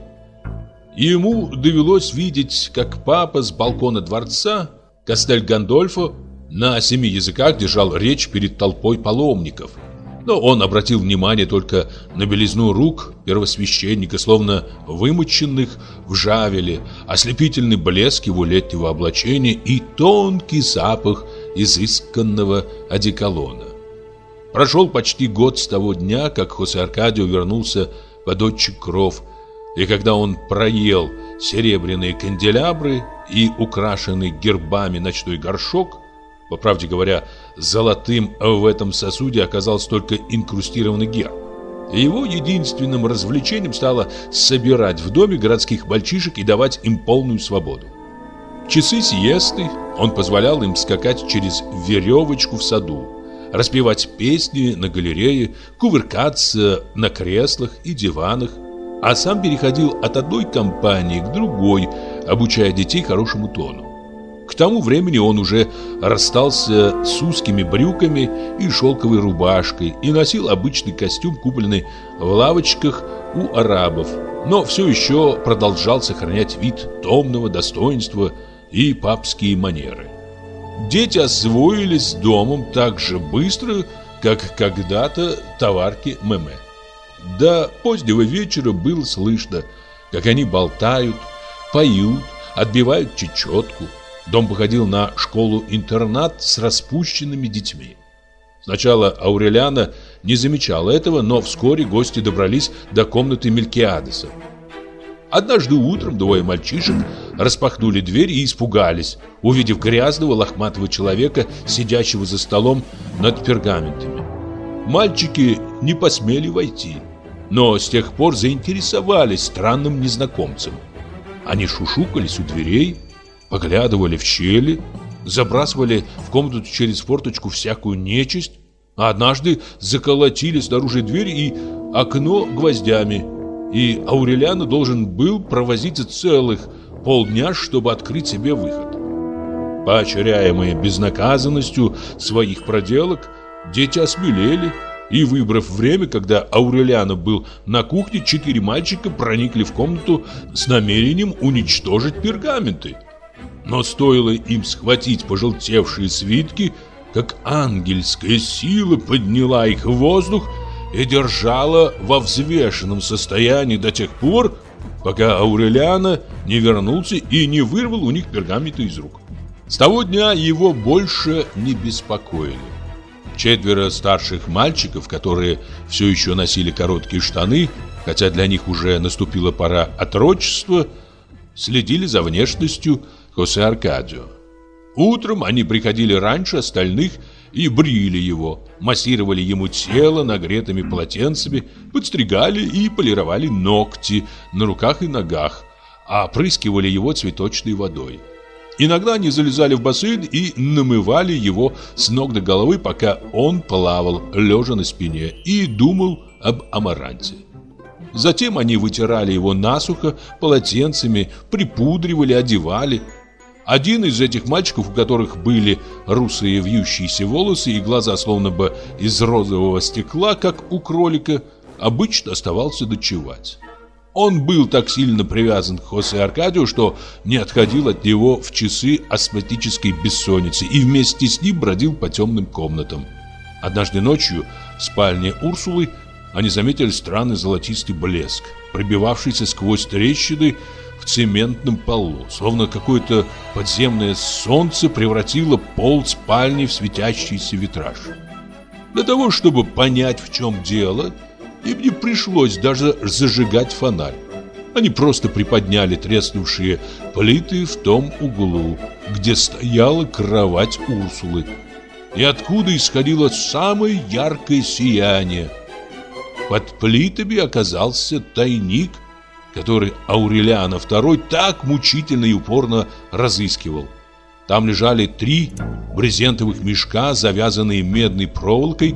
И ему довелось видеть, как папа с балкона дворца Кастель Гандольфо на семи языках держал речь перед толпой паломников – но он обратил внимание только на белизну рук первосвященника, словно вымоченных в жавеле, ослепительный блеск его летнего облачения и тонкий запах изысканного одеколона. Прошел почти год с того дня, как Хосе Аркадио вернулся под отчик кров, и когда он проел серебряные канделябры и украшенный гербами ночной горшок, по правде говоря, золотым в этом сосуде оказался только инкрустированный герб. Его единственным развлечением стало собирать в доме городских мальчишек и давать им полную свободу. часы сиесты он позволял им скакать через веревочку в саду, распевать песни на галерее, кувыркаться на креслах и диванах, а сам переходил от одной компании к другой, обучая детей хорошему тону. К тому времени он уже расстался с узкими брюками и шелковой рубашкой и носил обычный костюм, купленный в лавочках у арабов, но все еще продолжал сохранять вид томного достоинства и папские манеры. Дети освоились с домом так же быстро, как когда-то товарки Меме. До позднего вечера было слышно, как они болтают, поют, отбивают чечетку, Дом походил на школу-интернат с распущенными детьми. Сначала Аурелиана не замечала этого, но вскоре гости добрались до комнаты Мелькиадеса. Однажды утром двое мальчишек распахнули дверь и испугались, увидев грязного лохматого человека, сидящего за столом над пергаментами. Мальчики не посмели войти, но с тех пор заинтересовались странным незнакомцем. Они шушукались у дверей, поглядывали в щели, забрасывали в комнату через форточку всякую нечисть, а однажды заколотили снаружи дверь и окно гвоздями, и Аурелиано должен был провозиться целых полдня, чтобы открыть себе выход. Поощряемые безнаказанностью своих проделок, дети осмелели, и, выбрав время, когда Аурелиано был на кухне, четыре мальчика проникли в комнату с намерением уничтожить пергаменты. Но стоило им схватить пожелтевшие свитки, как ангельская сила подняла их в воздух и держала во взвешенном состоянии до тех пор, пока Аурелиано не вернулся и не вырвал у них пергаменты из рук. С того дня его больше не беспокоили. Четверо старших мальчиков, которые все еще носили короткие штаны, хотя для них уже наступила пора отрочества, следили за внешностью Хосе Аркадио. Утром они приходили раньше остальных и брили его, массировали ему тело нагретыми полотенцами, подстригали и полировали ногти на руках и ногах, а опрыскивали его цветочной водой. Иногда они залезали в бассейн и намывали его с ног до головы, пока он плавал, лежа на спине, и думал об амаранте. Затем они вытирали его насухо полотенцами, припудривали, одевали. Один из этих мальчиков, у которых были русые вьющиеся волосы и глаза словно бы из розового стекла, как у кролика, обычно оставался дочевать. Он был так сильно привязан к Хосе Аркадию, что не отходил от него в часы астматической бессонницы и вместе с ним бродил по темным комнатам. Однажды ночью в спальне Урсулы они заметили странный золотистый блеск, пробивавшийся сквозь трещины в цементном полу, словно какое-то подземное солнце превратило пол спальни в светящийся витраж. Для того, чтобы понять, в чем дело, им не пришлось даже зажигать фонарь. Они просто приподняли треснувшие плиты в том углу, где стояла кровать Урсулы, и откуда исходило самое яркое сияние. Под плитами оказался тайник, который Аурелиано II так мучительно и упорно разыскивал. Там лежали три брезентовых мешка, завязанные медной проволокой,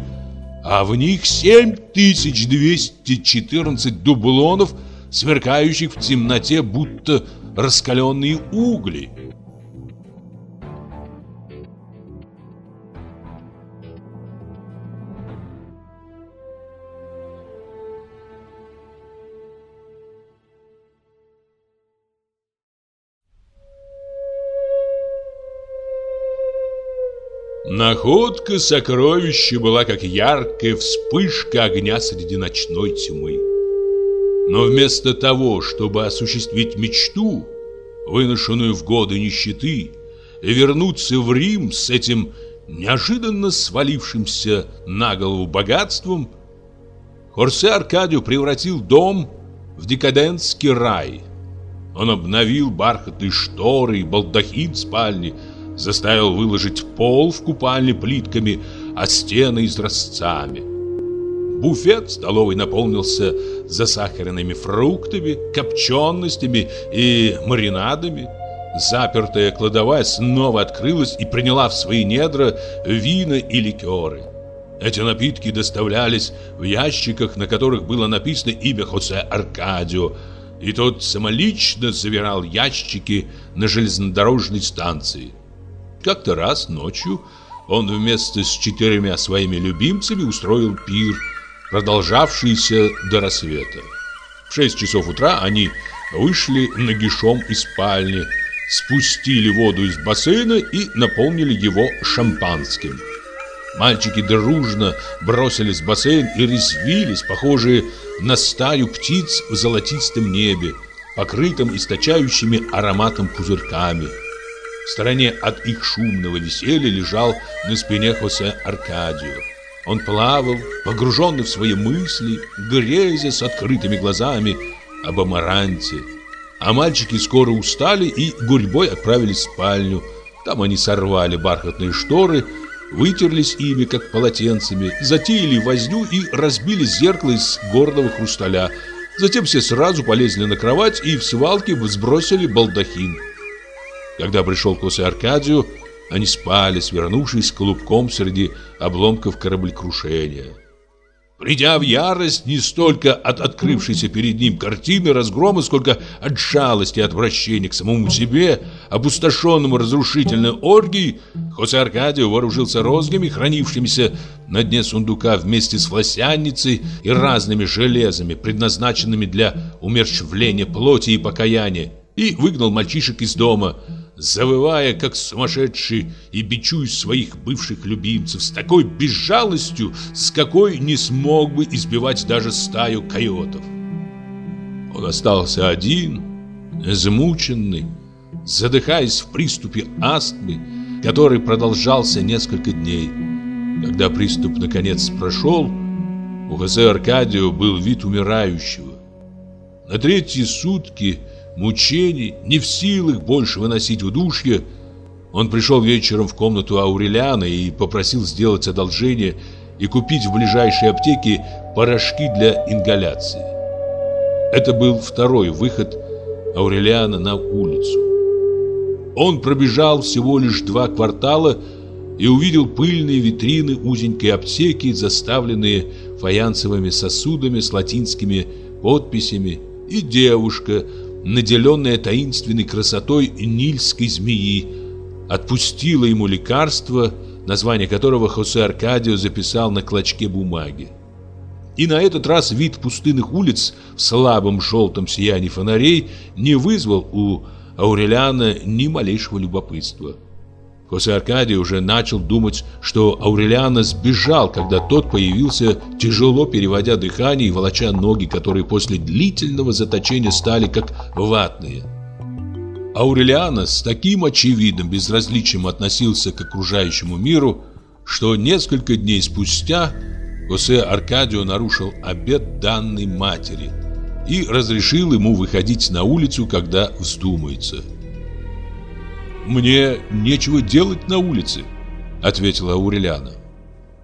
а в них 7214 дублонов, сверкающих в темноте, будто раскаленные угли. Находка сокровища была как яркая вспышка огня среди ночной тьмы. Но вместо того, чтобы осуществить мечту, выношенную в годы нищеты, и вернуться в Рим с этим неожиданно свалившимся на голову богатством, Хорсе Аркадио превратил дом в декадентский рай. Он обновил бархатные шторы и балдахин спальни, Заставил выложить пол в купальне плитками, а стены изразцами. Буфет столовой наполнился засахаренными фруктами, копченостями и маринадами. Запертая кладовая снова открылась и приняла в свои недра вина и ликеры. Эти напитки доставлялись в ящиках, на которых было написано имя Хосе Аркадио, и тот самолично забирал ящики на железнодорожной станции. Как-то раз ночью он вместе с четырьмя своими любимцами устроил пир, продолжавшийся до рассвета. В шесть часов утра они вышли нагишом из спальни, спустили воду из бассейна и наполнили его шампанским. Мальчики дружно бросились в бассейн и резвились, похожие на стаю птиц в золотистом небе, покрытым источающими ароматом пузырьками – в стороне от их шумного веселья лежал на спине Хосе Аркадио. Он плавал, погруженный в свои мысли, грезя с открытыми глазами об Амаранте. А мальчики скоро устали и гурьбой отправились в спальню. Там они сорвали бархатные шторы, вытерлись ими, как полотенцами, затеяли возню и разбили зеркало из горного хрусталя. Затем все сразу полезли на кровать и в свалке сбросили балдахин. Когда пришел к Аркадию, они спали, свернувшись клубком среди обломков кораблекрушения. Придя в ярость не столько от открывшейся перед ним картины разгрома, сколько от жалости и отвращения к самому себе, опустошенному разрушительной оргией, Хосе Аркадио вооружился розгами, хранившимися на дне сундука вместе с власянницей и разными железами, предназначенными для умерщвления плоти и покаяния, и выгнал мальчишек из дома – завывая как сумасшедший и бичуя своих бывших любимцев с такой безжалостью, с какой не смог бы избивать даже стаю койотов. Он остался один, измученный, задыхаясь в приступе астмы, который продолжался несколько дней. Когда приступ наконец прошел, у Хосе Аркадио был вид умирающего. На третьи сутки – мучений, не в силах больше выносить удушье, он пришел вечером в комнату Аурелиана и попросил сделать одолжение и купить в ближайшей аптеке порошки для ингаляции. Это был второй выход Аурелиана на улицу. Он пробежал всего лишь два квартала и увидел пыльные витрины узенькой аптеки, заставленные фаянсовыми сосудами с латинскими подписями, и девушка наделенная таинственной красотой нильской змеи, отпустила ему лекарство, название которого Хосе Аркадио записал на клочке бумаги. И на этот раз вид пустынных улиц в слабом желтом сиянии фонарей не вызвал у Аурелиана ни малейшего любопытства. Хосе Аркадий уже начал думать, что Аурелиано сбежал, когда тот появился, тяжело переводя дыхание и волоча ноги, которые после длительного заточения стали как ватные. Аурелиано с таким очевидным безразличием относился к окружающему миру, что несколько дней спустя Хосе Аркадио нарушил обет данной матери и разрешил ему выходить на улицу, когда вздумается – «Мне нечего делать на улице», — ответила Аурелиана.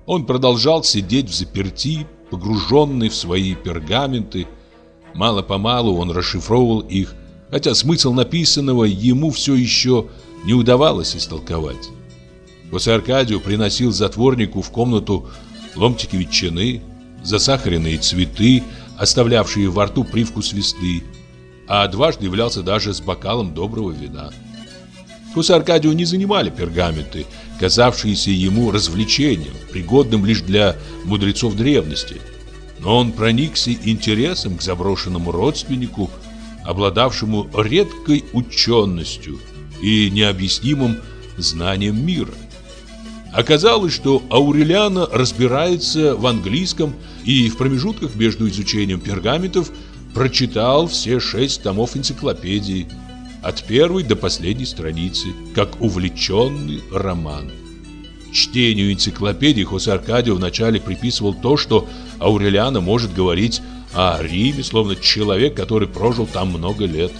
Он продолжал сидеть в заперти, погруженный в свои пергаменты. Мало-помалу он расшифровывал их, хотя смысл написанного ему все еще не удавалось истолковать. После Аркадию приносил затворнику в комнату ломтики ветчины, засахаренные цветы, оставлявшие во рту привкус весны, а дважды являлся даже с бокалом доброго вина. Вкус Аркадию не занимали пергаменты, казавшиеся ему развлечением, пригодным лишь для мудрецов древности. Но он проникся интересом к заброшенному родственнику, обладавшему редкой ученостью и необъяснимым знанием мира. Оказалось, что Аурелиана разбирается в английском и в промежутках между изучением пергаментов прочитал все шесть томов энциклопедии – от первой до последней страницы, как увлеченный роман. Чтению энциклопедии Хосе Аркадио вначале приписывал то, что Аурелиана может говорить о Риме, словно человек, который прожил там много лет.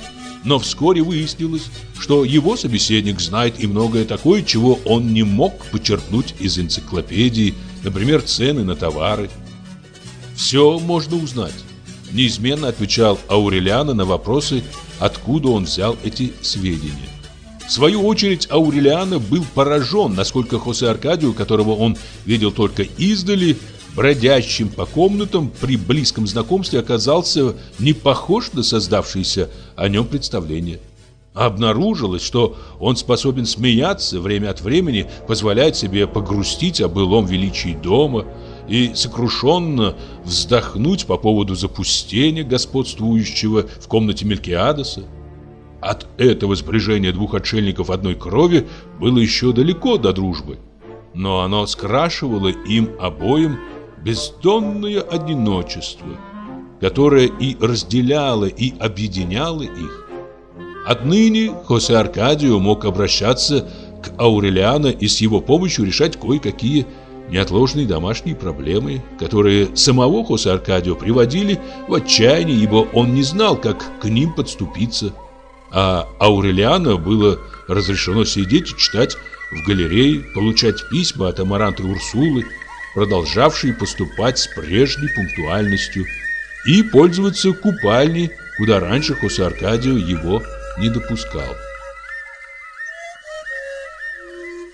Но вскоре выяснилось, что его собеседник знает и многое такое, чего он не мог почерпнуть из энциклопедии, например, цены на товары. Все можно узнать. Неизменно отвечал Аурелиана на вопросы откуда он взял эти сведения. В свою очередь Аурелиано был поражен, насколько Хосе Аркадию, которого он видел только издали, бродящим по комнатам при близком знакомстве оказался не похож на создавшееся о нем представление. Обнаружилось, что он способен смеяться время от времени, позволяет себе погрустить о былом величии дома – и сокрушенно вздохнуть по поводу запустения господствующего в комнате Мелькиадеса. От этого сближения двух отшельников одной крови было еще далеко до дружбы, но оно скрашивало им обоим бездонное одиночество, которое и разделяло, и объединяло их. Отныне Хосе Аркадио мог обращаться к Аурелиано и с его помощью решать кое-какие неотложные домашние проблемы, которые самого Хосе Аркадио приводили в отчаяние, ибо он не знал, как к ним подступиться. А Аурелиано было разрешено сидеть и читать в галерее, получать письма от Амаранта Урсулы, продолжавшие поступать с прежней пунктуальностью, и пользоваться купальней, куда раньше Хосе Аркадио его не допускал.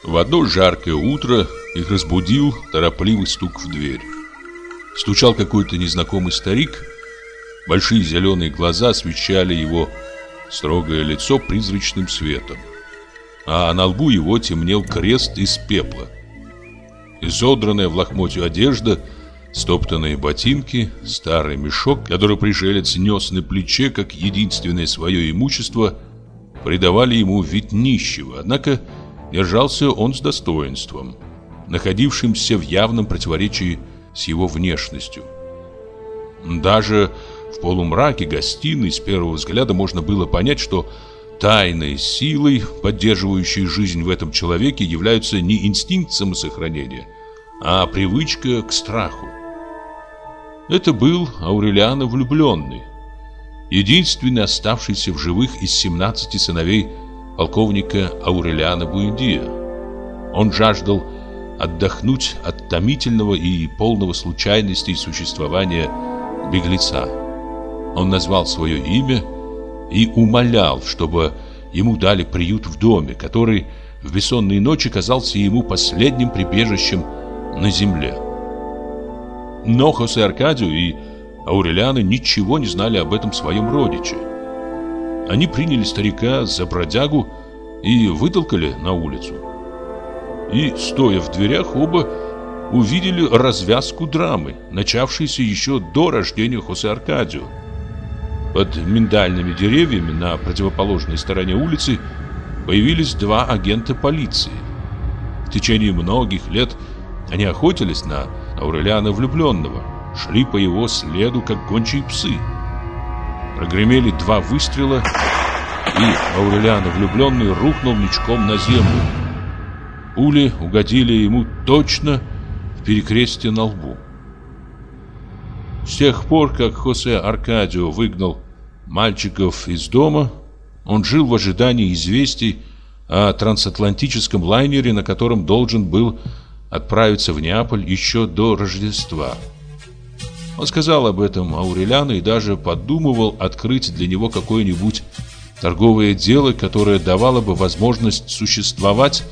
В одно жаркое утро их разбудил торопливый стук в дверь. Стучал какой-то незнакомый старик. Большие зеленые глаза освещали его строгое лицо призрачным светом. А на лбу его темнел крест из пепла. Изодранная в лохмотью одежда, стоптанные ботинки, старый мешок, который пришелец нес на плече как единственное свое имущество, придавали ему вид нищего, однако держался он с достоинством, находившимся в явном противоречии с его внешностью. Даже в полумраке гостиной с первого взгляда можно было понять, что тайной силой, поддерживающей жизнь в этом человеке, являются не инстинкт самосохранения, а привычка к страху. Это был Аурелиано влюбленный, единственный оставшийся в живых из 17 сыновей полковника Аурелиана Буэндия. Он жаждал отдохнуть от томительного и полного случайностей существования беглеца. Он назвал свое имя и умолял, чтобы ему дали приют в доме, который в бессонные ночи казался ему последним прибежищем на земле. Но Хосе Аркадию и Аурелиана ничего не знали об этом своем родиче. Они приняли старика за бродягу и вытолкали на улицу. И, стоя в дверях, оба увидели развязку драмы, начавшейся еще до рождения Хосе Аркадио. Под миндальными деревьями на противоположной стороне улицы появились два агента полиции. В течение многих лет они охотились на Аурелиана влюбленного, шли по его следу, как гончие псы. Прогремели два выстрела, и Аурелиано влюбленный рухнул ничком на землю. Пули угодили ему точно в перекрестие на лбу. С тех пор, как Хосе Аркадио выгнал мальчиков из дома, он жил в ожидании известий о трансатлантическом лайнере, на котором должен был отправиться в Неаполь еще до Рождества. Он сказал об этом Аурелиану и даже подумывал открыть для него какое-нибудь торговое дело, которое давало бы возможность существовать,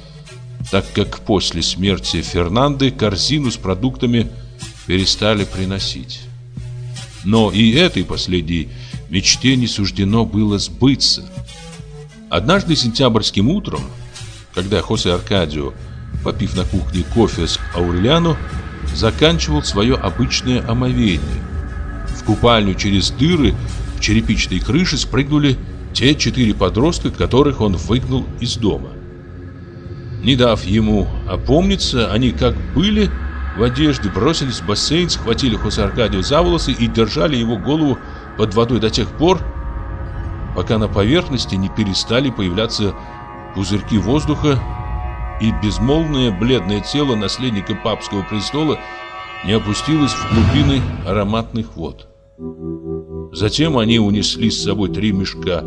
так как после смерти Фернанды корзину с продуктами перестали приносить. Но и этой последней мечте не суждено было сбыться. Однажды сентябрьским утром, когда Хосе Аркадио, попив на кухне кофе с Аурелиану, заканчивал свое обычное омовение. В купальню через дыры в черепичной крыше спрыгнули те четыре подростка, которых он выгнал из дома. Не дав ему опомниться, они как были в одежде бросились в бассейн, схватили Хосе Аркадию за волосы и держали его голову под водой до тех пор, пока на поверхности не перестали появляться пузырьки воздуха и безмолвное бледное тело наследника папского престола не опустилось в глубины ароматных вод. Затем они унесли с собой три мешка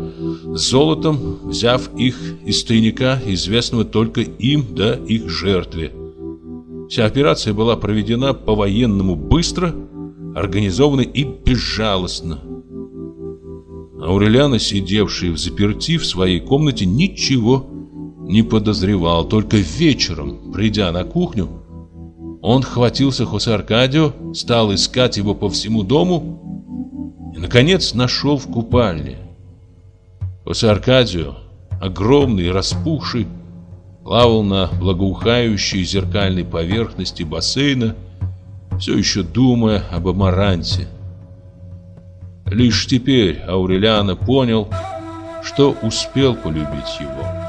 с золотом, взяв их из тайника, известного только им да их жертве. Вся операция была проведена по-военному быстро, организованно и безжалостно. Аурелиана, сидевший в заперти в своей комнате, ничего не подозревал. Только вечером, придя на кухню, он хватился Хосе Аркадио, стал искать его по всему дому и, наконец, нашел в купальне. Хосе Аркадио, огромный и распухший, плавал на благоухающей зеркальной поверхности бассейна, все еще думая об Амаранте. Лишь теперь Аурелиано понял, что успел полюбить его.